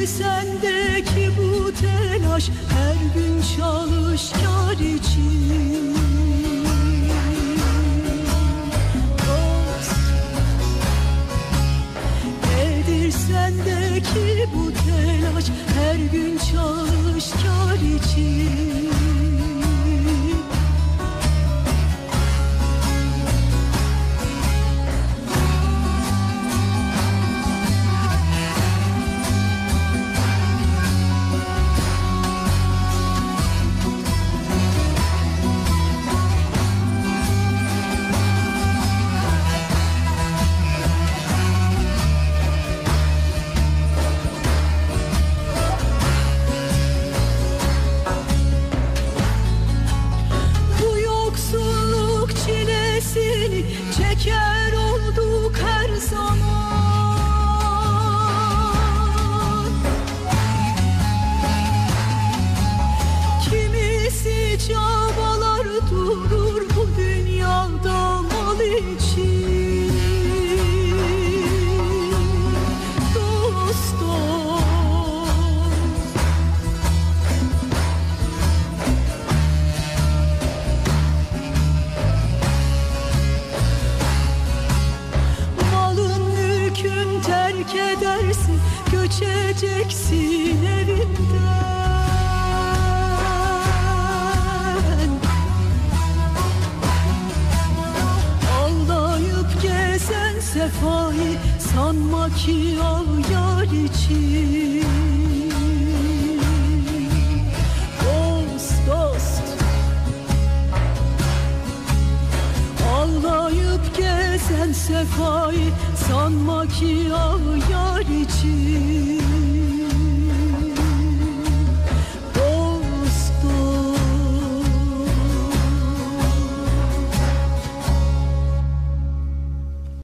Nedir sendeki bu telaş her gün çalışkar için? Dost, sendeki bu telaş her gün çalışkar için? show. Göçeceksin evinden Aldayıp gezen sefayı Sanma ki al yar için sefayı sanma ki ağ yar için.